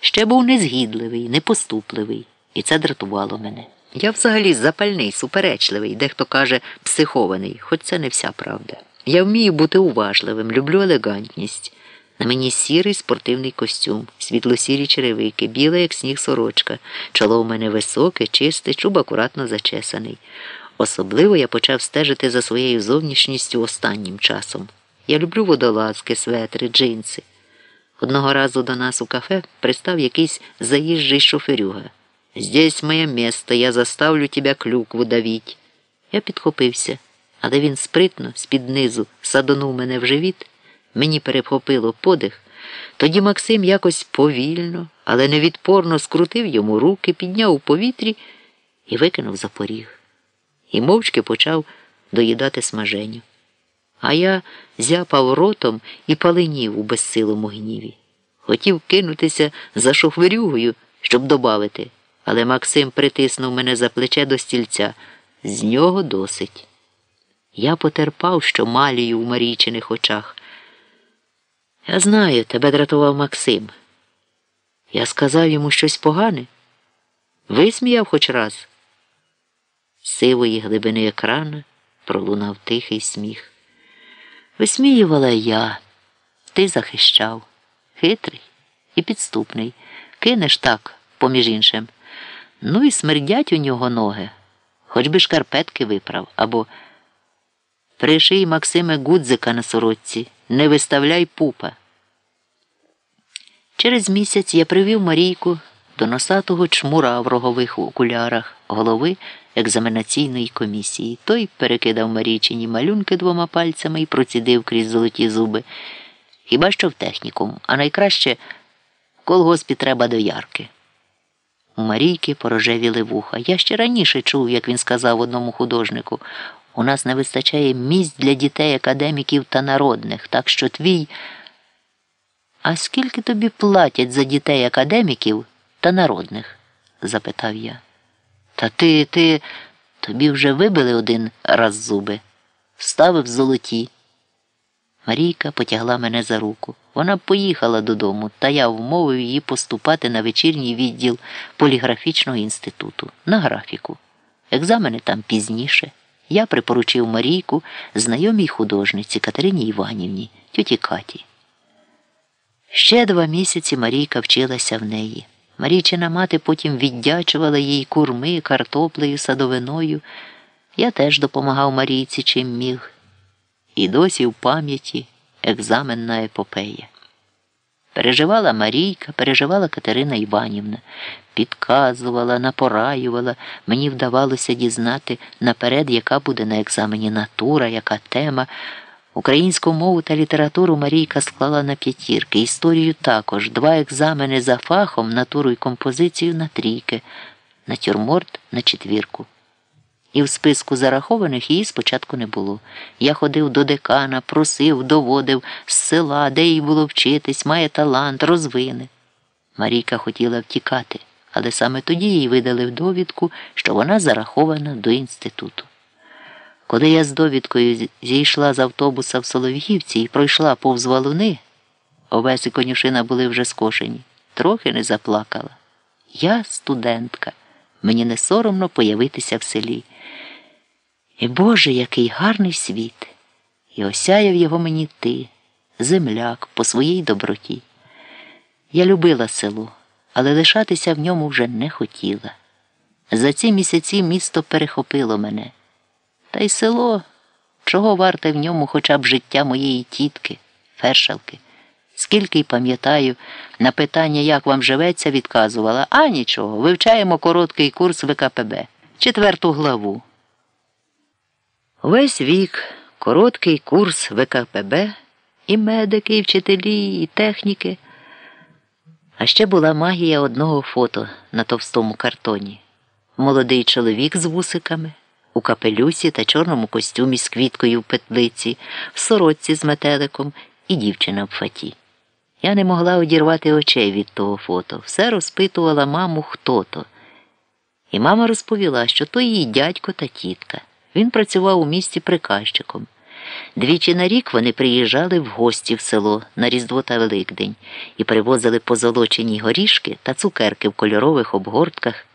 ще був незгідливий, непоступливий, і це дратувало мене. Я взагалі запальний, суперечливий, дехто каже психований, хоч це не вся правда. Я вмію бути уважливим, люблю елегантність. На мені сірий спортивний костюм, світло-сірі черевики, біла, як сніг сорочка, чоло у мене високе, чисте, чуб акуратно зачесаний. Особливо я почав стежити за своєю зовнішністю останнім часом. Я люблю водолазки, светри, джинси. Одного разу до нас у кафе пристав якийсь заїжджий шоферюга. Здесь моє місто, я заставлю тебе клюкву давіть. Я підхопився, але він спритно, з-під низу, садонув мене в живіт, мені перехопило подих. Тоді Максим якось повільно, але невідпорно скрутив йому руки, підняв у повітрі і викинув за поріг. І мовчки почав доїдати смаженю. А я зяпав ротом і паленів у безсилому гніві. Хотів кинутися за шоферюгою, щоб добавити, але Максим притиснув мене за плече до стільця. З нього досить. Я потерпав, що малію у Марійчиних очах. Я знаю, тебе дратував Максим. Я сказав йому щось погане. Висміяв хоч раз. З сивої глибини екрана пролунав тихий сміх. Висміювала я, ти захищав, хитрий і підступний. Кинеш так, поміж іншим. Ну і смердять у нього ноги, хоч би шкарпетки виправ, або приший Максиме гудзика на сорочці, не виставляй пупа. Через місяць я привів Марійку до носатого чмура в рогових окулярах голови екзаменаційної комісії. Той перекидав Марійчині малюнки двома пальцями і процідив крізь золоті зуби. Хіба що в технікум, а найкраще в колгоспі треба до ярки. У Марійки порожевіли вуха. Я ще раніше чув, як він сказав одному художнику. У нас не вистачає місць для дітей, академіків та народних, так що твій. А скільки тобі платять за дітей академіків та народних? запитав я. Та ти, ти, тобі вже вибили один раз зуби, вставив золоті. Марійка потягла мене за руку. Вона поїхала додому, та я вмовив її поступати на вечірній відділ поліграфічного інституту на графіку. Екзамени там пізніше. Я припоручив Марійку знайомій художниці Катерині Іванівні, тьоті Каті. Ще два місяці Марійка вчилася в неї. Марійчина мати потім віддячувала їй курми, картоплею, садовиною. Я теж допомагав Марійці чим міг. І досі в пам'яті екзаменна епопея. Переживала Марійка, переживала Катерина Іванівна, підказувала, напораювала, мені вдавалося дізнати наперед, яка буде на екзамені натура, яка тема. Українську мову та літературу Марійка склала на п'ятірки, історію також, два екзамени за фахом, натуру і композицію на трійки, натюрморт на четвірку. І в списку зарахованих її спочатку не було. Я ходив до декана, просив, доводив з села, де їй було вчитись, має талант, розвине. Марійка хотіла втікати, але саме тоді їй видали довідку, що вона зарахована до інституту. Коли я з довідкою зійшла з автобуса в Солов'ївці і пройшла повз валуни, овес і конюшина були вже скошені, трохи не заплакала. Я студентка, мені не соромно появитися в селі. І Боже, який гарний світ! І осяяв його мені ти, земляк, по своїй доброті. Я любила село, але лишатися в ньому вже не хотіла. За ці місяці місто перехопило мене. Та й село, чого варте в ньому хоча б життя моєї тітки, фершалки. Скільки й пам'ятаю, на питання, як вам живеться, відказувала, а нічого, вивчаємо короткий курс ВКПБ, четверту главу. Весь вік короткий курс ВКПБ, і медики, і вчителі, і техніки. А ще була магія одного фото на товстому картоні. Молодий чоловік з вусиками у капелюсі та чорному костюмі з квіткою в петлиці, в сорочці з метеликом і дівчина в фаті. Я не могла одірвати очей від того фото, все розпитувала маму, хто то. І мама розповіла, що то її дядько та тітка. Він працював у місті приказчиком. Двічі на рік вони приїжджали в гості в село на Різдво та Великдень і привозили позолочені горішки та цукерки в кольорових обгортках